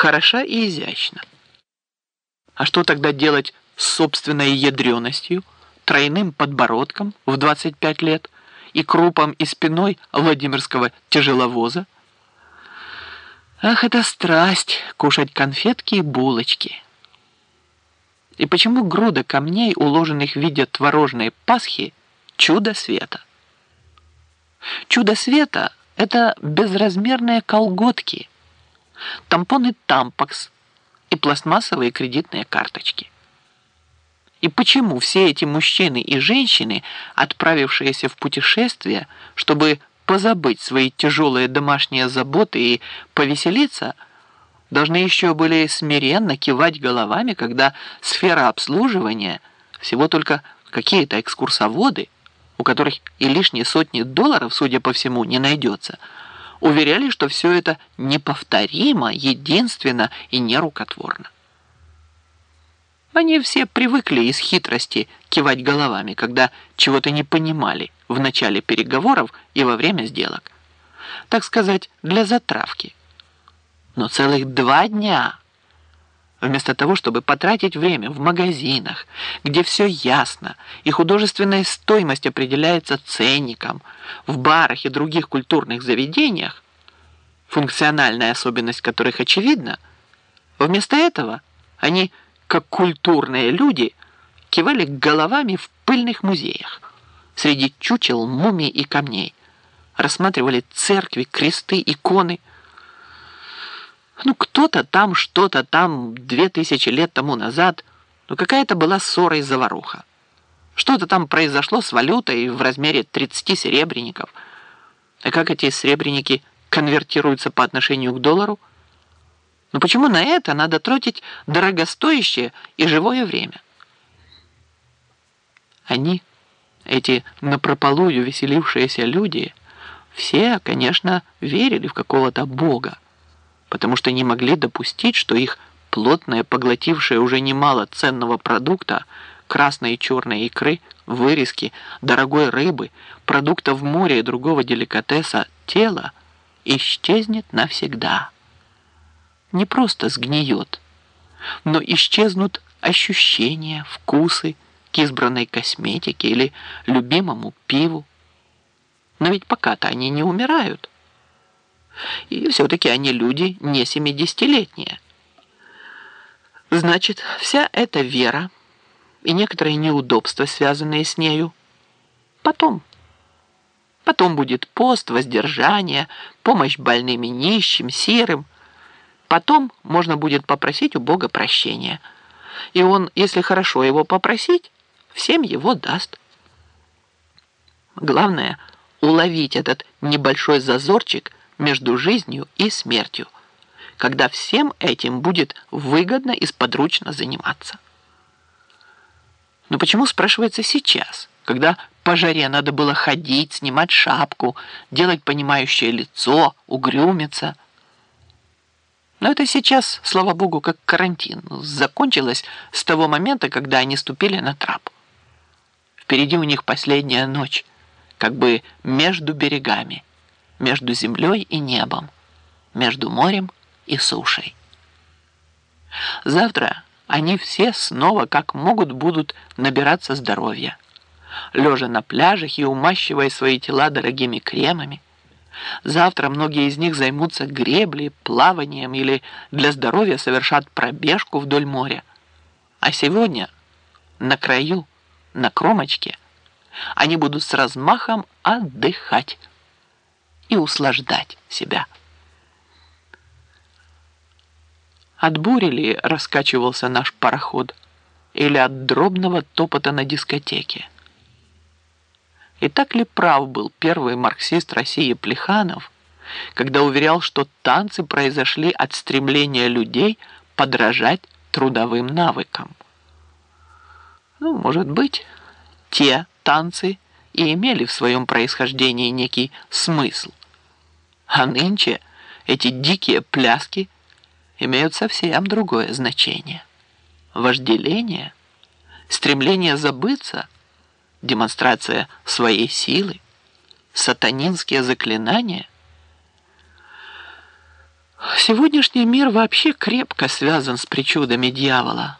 хороша и изящна. А что тогда делать с собственной ядреностью, тройным подбородком в 25 лет и крупом и спиной Владимирского тяжеловоза? Ах, это страсть кушать конфетки и булочки. И почему груда камней, уложенных в виде творожной пасхи, чудо света? Чудо света – это безразмерные колготки, тампоны тампакс и пластмассовые кредитные карточки. И почему все эти мужчины и женщины, отправившиеся в путешествие, чтобы позабыть свои тяжелые домашние заботы и повеселиться, должны еще были смиренно кивать головами, когда сфера обслуживания всего только какие-то экскурсоводы, у которых и лишние сотни долларов, судя по всему, не найдется, уверяли, что все это неповторимо, единственно и нерукотворно. Они все привыкли из хитрости кивать головами, когда чего-то не понимали в начале переговоров и во время сделок. Так сказать, для затравки. Но целых два дня вместо того, чтобы потратить время в магазинах, где все ясно, и художественная стоимость определяется ценником, в барах и других культурных заведениях, функциональная особенность которых очевидна, вместо этого они – как культурные люди, кивали головами в пыльных музеях, среди чучел, мумий и камней, рассматривали церкви, кресты, иконы. Ну, кто-то там, что-то там две тысячи лет тому назад, ну, какая-то была ссора и заваруха. Что-то там произошло с валютой в размере 30 серебряников. А как эти серебряники конвертируются по отношению к доллару – но почему на это надо тратить дорогостоящее и живое время? Они, эти напропалую веселившиеся люди, все, конечно, верили в какого-то Бога, потому что не могли допустить, что их плотное, поглотившее уже немало ценного продукта, красной и черной икры, вырезки, дорогой рыбы, продуктов моря и другого деликатеса, тело исчезнет навсегда не просто сгниет, но исчезнут ощущения, вкусы к избранной косметике или любимому пиву. Но ведь пока-то они не умирают. И все-таки они люди не семидесятилетние. Значит, вся эта вера и некоторые неудобства, связанные с нею, потом. Потом будет пост, воздержание, помощь больным и нищим, серым, Потом можно будет попросить у Бога прощения. И он, если хорошо его попросить, всем его даст. Главное – уловить этот небольшой зазорчик между жизнью и смертью, когда всем этим будет выгодно и сподручно заниматься. Но почему, спрашивается, сейчас, когда по жаре надо было ходить, снимать шапку, делать понимающее лицо, угрюмиться – но это сейчас, слава богу, как карантин. Закончилось с того момента, когда они ступили на трап. Впереди у них последняя ночь, как бы между берегами, между землей и небом, между морем и сушей. Завтра они все снова как могут будут набираться здоровья, лежа на пляжах и умащивая свои тела дорогими кремами, Завтра многие из них займутся греблей, плаванием или для здоровья совершат пробежку вдоль моря. А сегодня на краю, на кромочке, они будут с размахом отдыхать и услаждать себя. От бури ли раскачивался наш пароход или от дробного топота на дискотеке? И так ли прав был первый марксист России Плеханов, когда уверял, что танцы произошли от стремления людей подражать трудовым навыкам? Ну, может быть, те танцы и имели в своем происхождении некий смысл. А нынче эти дикие пляски имеют совсем другое значение. Вожделение, стремление забыться – демонстрация своей силы, сатанинские заклинания. Сегодняшний мир вообще крепко связан с причудами дьявола.